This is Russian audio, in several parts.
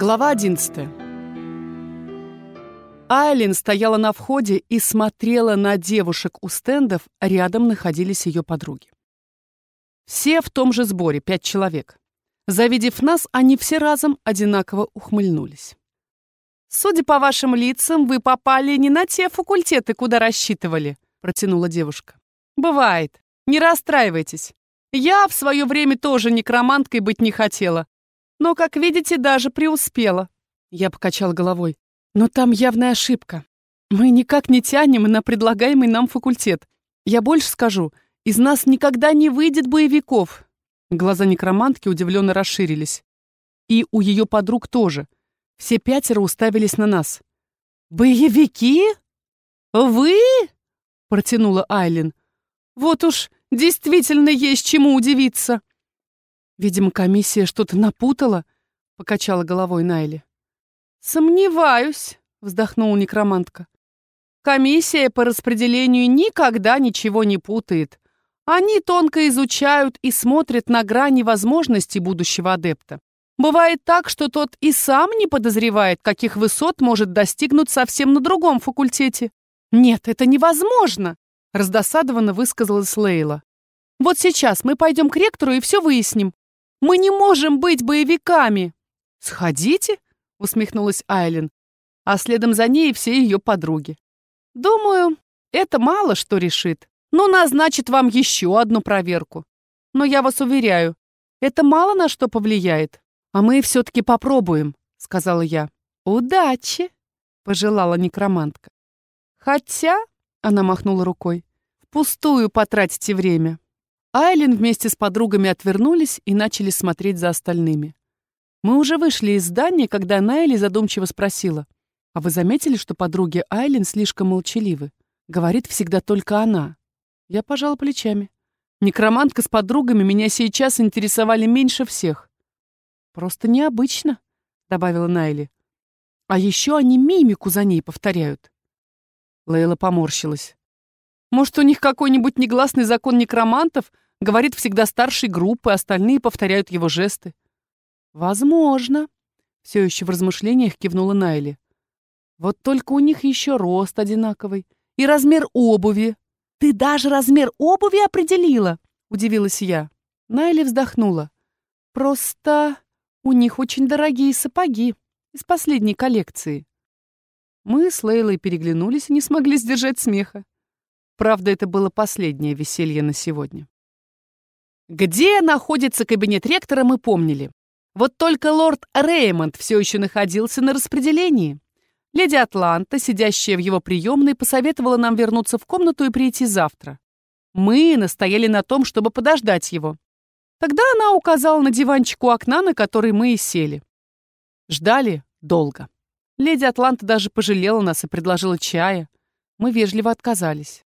Глава 11. Айлин стояла на входе и смотрела на девушек у стендов, рядом находились ее подруги. Все в том же сборе, пять человек. Завидев нас, они все разом одинаково ухмыльнулись. «Судя по вашим лицам, вы попали не на те факультеты, куда рассчитывали», протянула девушка. «Бывает. Не расстраивайтесь. Я в свое время тоже некроманткой быть не хотела, но, как видите, даже преуспела. Я покачал головой. Но там явная ошибка. Мы никак не тянем на предлагаемый нам факультет. Я больше скажу, из нас никогда не выйдет боевиков. Глаза некромантки удивленно расширились. И у ее подруг тоже. Все пятеро уставились на нас. «Боевики? Вы?» — протянула Айлин. «Вот уж действительно есть чему удивиться». Видимо, комиссия что-то напутала, покачала головой Найли. Сомневаюсь, вздохнула некромантка. Комиссия по распределению никогда ничего не путает. Они тонко изучают и смотрят на грани возможностей будущего адепта. Бывает так, что тот и сам не подозревает, каких высот может достигнуть совсем на другом факультете. «Нет, это невозможно!» — раздосадованно высказалась Лейла. «Вот сейчас мы пойдем к ректору и все выясним. Мы не можем быть боевиками!» «Сходите!» — усмехнулась Айлин, а следом за ней все ее подруги. «Думаю, это мало что решит, но назначит вам еще одну проверку. Но я вас уверяю, это мало на что повлияет. А мы все-таки попробуем», — сказала я. «Удачи!» — пожелала некромантка. «Хотя...» — она махнула рукой. «Впустую потратите время». Айлин вместе с подругами отвернулись и начали смотреть за остальными. Мы уже вышли из здания, когда Найли задумчиво спросила. «А вы заметили, что подруги Айлин слишком молчаливы? Говорит всегда только она». Я пожала плечами. Некромантка с подругами меня сейчас интересовали меньше всех. «Просто необычно», — добавила Найли. «А еще они мимику за ней повторяют». Лейла поморщилась. Может, у них какой-нибудь негласный закон некромантов, говорит всегда старшей группы, остальные повторяют его жесты. Возможно. Все еще в размышлениях кивнула Найли. Вот только у них еще рост одинаковый. И размер обуви. Ты даже размер обуви определила? Удивилась я. Найли вздохнула. Просто у них очень дорогие сапоги из последней коллекции. Мы с Лейлой переглянулись и не смогли сдержать смеха. Правда, это было последнее веселье на сегодня. Где находится кабинет ректора, мы помнили. Вот только лорд Реймонд все еще находился на распределении. Леди Атланта, сидящая в его приемной, посоветовала нам вернуться в комнату и прийти завтра. Мы настояли на том, чтобы подождать его. Тогда она указала на диванчик у окна, на который мы и сели. Ждали долго. Леди Атланта даже пожалела нас и предложила чая. Мы вежливо отказались.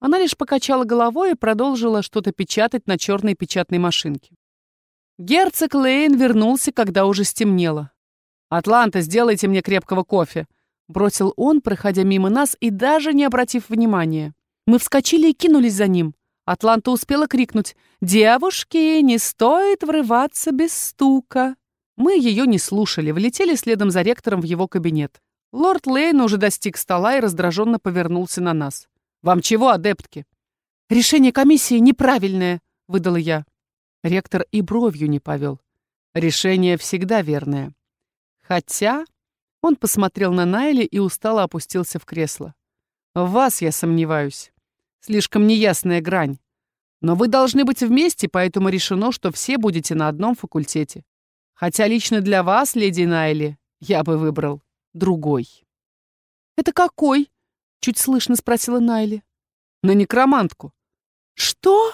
Она лишь покачала головой и продолжила что-то печатать на черной печатной машинке. Герцог Лейн вернулся, когда уже стемнело. «Атланта, сделайте мне крепкого кофе», — бросил он, проходя мимо нас и даже не обратив внимания. Мы вскочили и кинулись за ним. Атланта успела крикнуть «Девушки, не стоит врываться без стука». Мы ее не слушали, влетели следом за ректором в его кабинет. Лорд Лейн уже достиг стола и раздраженно повернулся на нас. Вам чего, адептки?» «Решение комиссии неправильное», — выдала я. Ректор и бровью не повел. Решение всегда верное. Хотя он посмотрел на Найли и устало опустился в кресло. В вас я сомневаюсь. Слишком неясная грань. Но вы должны быть вместе, поэтому решено, что все будете на одном факультете. Хотя лично для вас, леди Найли, я бы выбрал другой. «Это какой?» Чуть слышно спросила Найли. На некромантку. Что?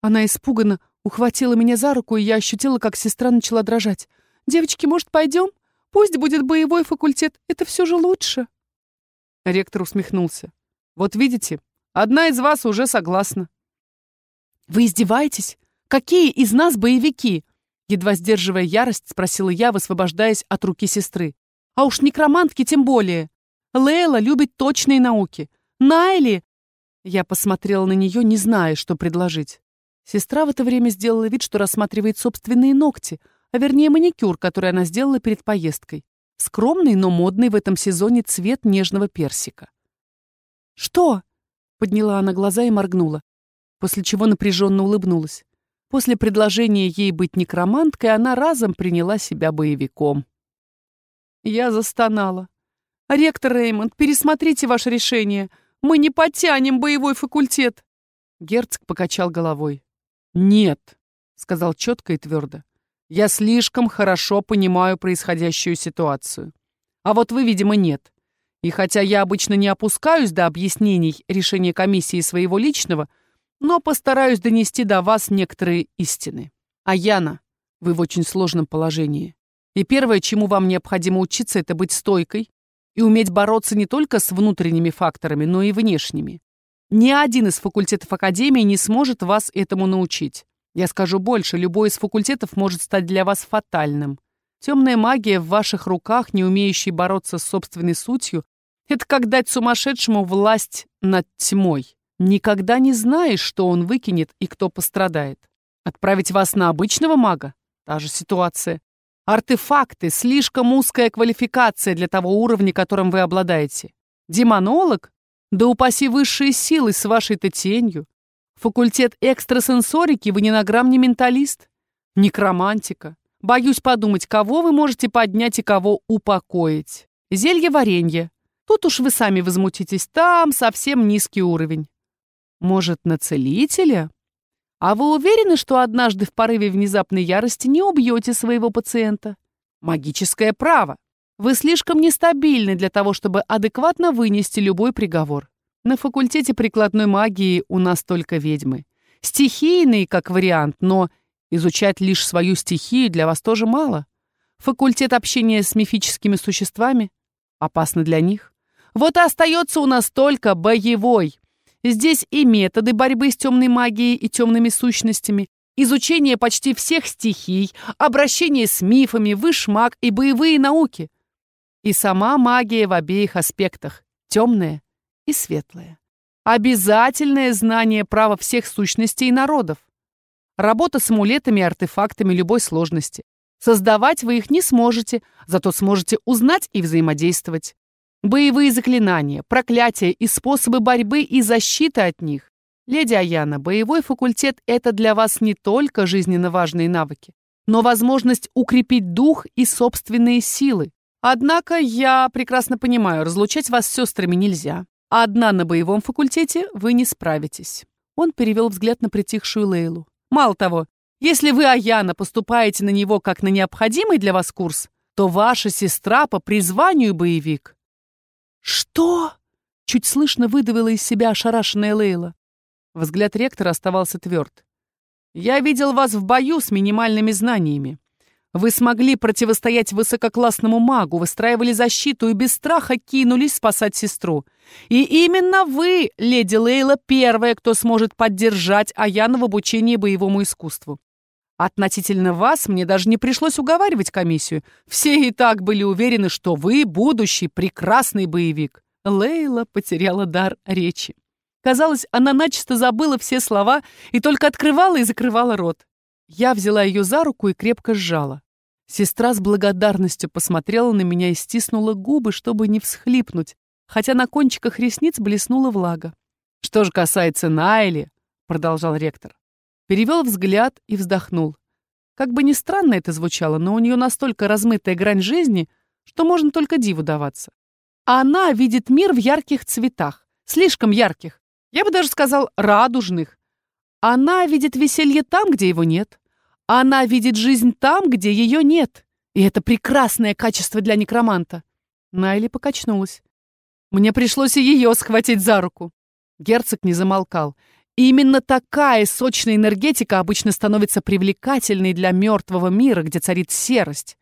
Она испуганно ухватила меня за руку, и я ощутила, как сестра начала дрожать. Девочки, может, пойдем? Пусть будет боевой факультет, это все же лучше. Ректор усмехнулся. Вот видите, одна из вас уже согласна. Вы издеваетесь? Какие из нас боевики? Едва сдерживая ярость, спросила я, высвобождаясь от руки сестры. А уж некромантки тем более. Лейла любит точные науки. Найли...» Я посмотрела на нее, не зная, что предложить. Сестра в это время сделала вид, что рассматривает собственные ногти, а вернее маникюр, который она сделала перед поездкой. Скромный, но модный в этом сезоне цвет нежного персика. «Что?» — подняла она глаза и моргнула, после чего напряженно улыбнулась. После предложения ей быть некроманткой она разом приняла себя боевиком. Я застонала. «Ректор Реймонд, пересмотрите ваше решение. Мы не потянем боевой факультет!» Герцог покачал головой. «Нет», — сказал четко и твердо. «Я слишком хорошо понимаю происходящую ситуацию. А вот вы, видимо, нет. И хотя я обычно не опускаюсь до объяснений решения комиссии своего личного, но постараюсь донести до вас некоторые истины. А Яна, вы в очень сложном положении. И первое, чему вам необходимо учиться, это быть стойкой и уметь бороться не только с внутренними факторами, но и внешними. Ни один из факультетов Академии не сможет вас этому научить. Я скажу больше, любой из факультетов может стать для вас фатальным. Темная магия в ваших руках, не умеющей бороться с собственной сутью, это как дать сумасшедшему власть над тьмой. Никогда не знаешь, что он выкинет и кто пострадает. Отправить вас на обычного мага? Та же ситуация. Артефакты — слишком узкая квалификация для того уровня, которым вы обладаете. Демонолог? Да упаси высшие силы с вашей-то тенью. Факультет экстрасенсорики вы ни на грамм не менталист. Некромантика. Боюсь подумать, кого вы можете поднять и кого упокоить. Зелье варенье. Тут уж вы сами возмутитесь, там совсем низкий уровень. Может, на целителя? А вы уверены, что однажды в порыве внезапной ярости не убьете своего пациента? Магическое право. Вы слишком нестабильны для того, чтобы адекватно вынести любой приговор. На факультете прикладной магии у нас только ведьмы. Стихийный, как вариант, но изучать лишь свою стихию для вас тоже мало. Факультет общения с мифическими существами опасно для них. Вот и остается у нас только боевой. Здесь и методы борьбы с темной магией и темными сущностями, изучение почти всех стихий, обращение с мифами, вышмаг и боевые науки. И сама магия в обеих аспектах, темная и светлая. Обязательное знание права всех сущностей и народов. Работа с амулетами и артефактами любой сложности. Создавать вы их не сможете, зато сможете узнать и взаимодействовать. Боевые заклинания, проклятия и способы борьбы и защиты от них. Леди Аяна, боевой факультет — это для вас не только жизненно важные навыки, но возможность укрепить дух и собственные силы. Однако я прекрасно понимаю, разлучать вас с сестрами нельзя. Одна на боевом факультете вы не справитесь. Он перевел взгляд на притихшую Лейлу. Мало того, если вы, Аяна, поступаете на него как на необходимый для вас курс, то ваша сестра по призванию боевик. «Что?» — чуть слышно выдавила из себя ошарашенная Лейла. Взгляд ректора оставался тверд. «Я видел вас в бою с минимальными знаниями. Вы смогли противостоять высококлассному магу, выстраивали защиту и без страха кинулись спасать сестру. И именно вы, леди Лейла, первая, кто сможет поддержать Аяну в обучении боевому искусству. Относительно вас мне даже не пришлось уговаривать комиссию. Все и так были уверены, что вы будущий прекрасный боевик. Лейла потеряла дар речи. Казалось, она начисто забыла все слова и только открывала и закрывала рот. Я взяла ее за руку и крепко сжала. Сестра с благодарностью посмотрела на меня и стиснула губы, чтобы не всхлипнуть, хотя на кончиках ресниц блеснула влага. «Что же касается Найли», — продолжал ректор, перевел взгляд и вздохнул. Как бы ни странно это звучало, но у нее настолько размытая грань жизни, что можно только диву даваться. А она видит мир в ярких цветах, слишком ярких, я бы даже сказал, радужных. Она видит веселье там, где его нет. Она видит жизнь там, где ее нет. И это прекрасное качество для некроманта. Найли покачнулась. Мне пришлось и ее схватить за руку. Герцог не замолкал. И именно такая сочная энергетика обычно становится привлекательной для мертвого мира, где царит серость.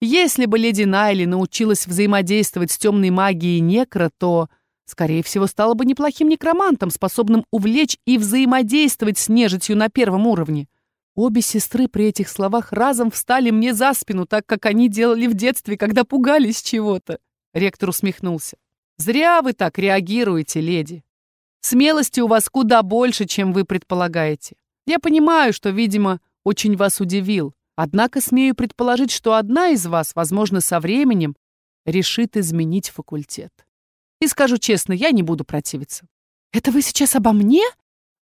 Если бы леди Найли научилась взаимодействовать с темной магией некро, то, скорее всего, стала бы неплохим некромантом, способным увлечь и взаимодействовать с нежитью на первом уровне. Обе сестры при этих словах разом встали мне за спину, так как они делали в детстве, когда пугались чего-то. Ректор усмехнулся. «Зря вы так реагируете, леди. Смелости у вас куда больше, чем вы предполагаете. Я понимаю, что, видимо, очень вас удивил. Однако смею предположить, что одна из вас, возможно, со временем решит изменить факультет. И скажу честно, я не буду противиться. «Это вы сейчас обо мне?»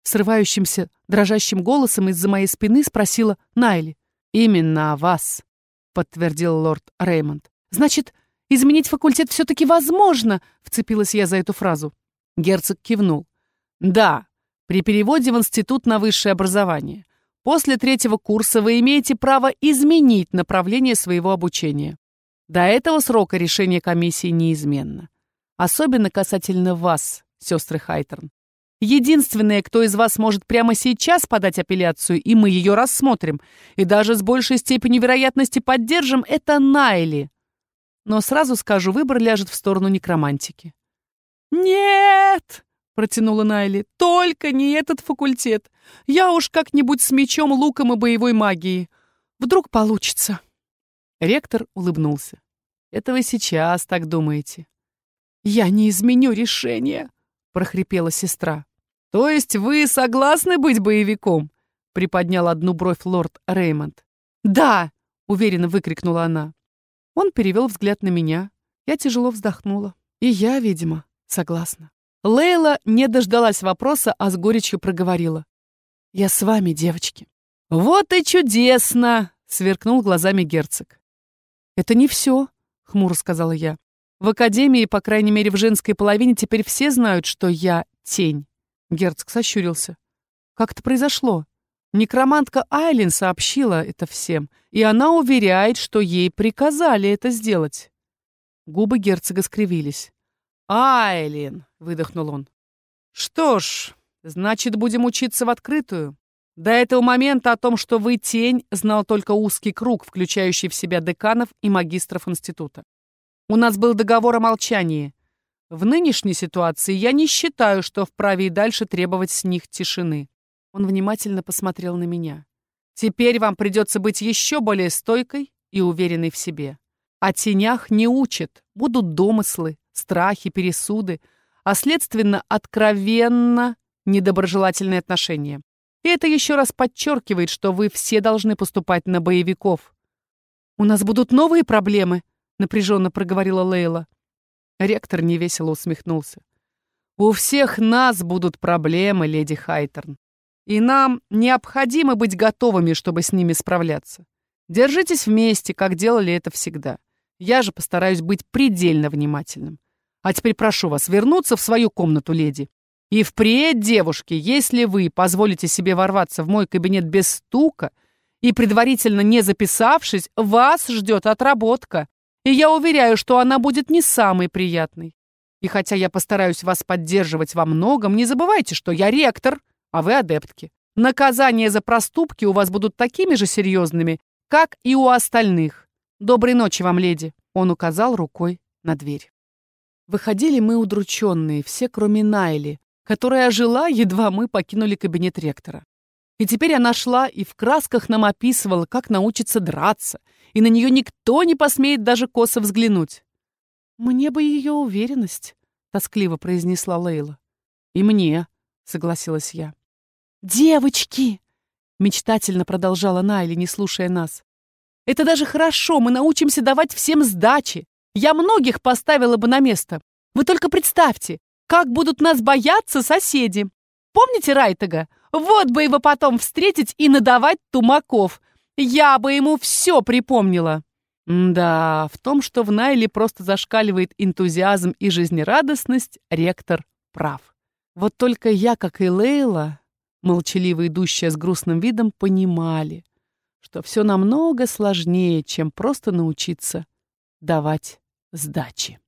Срывающимся, дрожащим голосом из-за моей спины спросила Найли. «Именно о вас», — подтвердил лорд Реймонд. «Значит, изменить факультет все-таки возможно?» — вцепилась я за эту фразу. Герцог кивнул. «Да, при переводе в институт на высшее образование. После третьего курса вы имеете право изменить направление своего обучения. До этого срока решение комиссии неизменно. Особенно касательно вас, сестры Хайтерн. Единственное, кто из вас может прямо сейчас подать апелляцию, и мы ее рассмотрим, и даже с большей степенью вероятности поддержим, это Найли. Но сразу скажу, выбор ляжет в сторону некромантики. «Нет!» — протянула Найли. «Только не этот факультет. Я уж как-нибудь с мечом, луком и боевой магией. Вдруг получится». Ректор улыбнулся. «Это вы сейчас так думаете». «Я не изменю решение», — прохрипела сестра. «То есть вы согласны быть боевиком?» — приподнял одну бровь лорд Реймонд. «Да!» — уверенно выкрикнула она. Он перевел взгляд на меня. Я тяжело вздохнула. И я, видимо, согласна. Лейла не дождалась вопроса, а с горечью проговорила. «Я с вами, девочки». «Вот и чудесно!» — сверкнул глазами герцог. «Это не все», — хмуро сказала я. «В академии, по крайней мере в женской половине, теперь все знают, что я тень». Герцог сощурился. «Как это произошло?» Некромантка Айлин сообщила это всем, и она уверяет, что ей приказали это сделать. Губы герцога скривились. «Айлин!» — выдохнул он. «Что ж, значит, будем учиться в открытую. До этого момента о том, что вы тень, знал только узкий круг, включающий в себя деканов и магистров института. У нас был договор о молчании. В нынешней ситуации я не считаю, что вправе и дальше требовать с них тишины. Он внимательно посмотрел на меня. Теперь вам придется быть еще более стойкой и уверенной в себе. О тенях не учат, будут домыслы, страхи, пересуды, а следственно откровенно недоброжелательные отношения. И это еще раз подчеркивает, что вы все должны поступать на боевиков. «У нас будут новые проблемы», — напряженно проговорила Лейла. Ректор невесело усмехнулся. «У всех нас будут проблемы, леди Хайтерн. И нам необходимо быть готовыми, чтобы с ними справляться. Держитесь вместе, как делали это всегда. Я же постараюсь быть предельно внимательным. А теперь прошу вас вернуться в свою комнату, леди. И впредь, девушки, если вы позволите себе ворваться в мой кабинет без стука и предварительно не записавшись, вас ждет отработка. И я уверяю, что она будет не самой приятной. И хотя я постараюсь вас поддерживать во многом, не забывайте, что я ректор, а вы адептки. Наказания за проступки у вас будут такими же серьезными, как и у остальных. Доброй ночи вам, леди. Он указал рукой на дверь. Выходили мы удрученные, все кроме Найли, которая ожила, едва мы покинули кабинет ректора. И теперь она шла и в красках нам описывала, как научиться драться, и на нее никто не посмеет даже косо взглянуть. «Мне бы ее уверенность», — тоскливо произнесла Лейла. «И мне», — согласилась я. «Девочки!» — мечтательно продолжала Найли, не слушая нас. «Это даже хорошо, мы научимся давать всем сдачи. Я многих поставила бы на место. Вы только представьте, как будут нас бояться соседи. Помните Райтага? Вот бы его потом встретить и надавать тумаков. Я бы ему все припомнила. Да, в том, что в Найле просто зашкаливает энтузиазм и жизнерадостность, ректор прав. Вот только я, как и Лейла, молчаливо идущая с грустным видом, понимали, что все намного сложнее, чем просто научиться давать сдачи.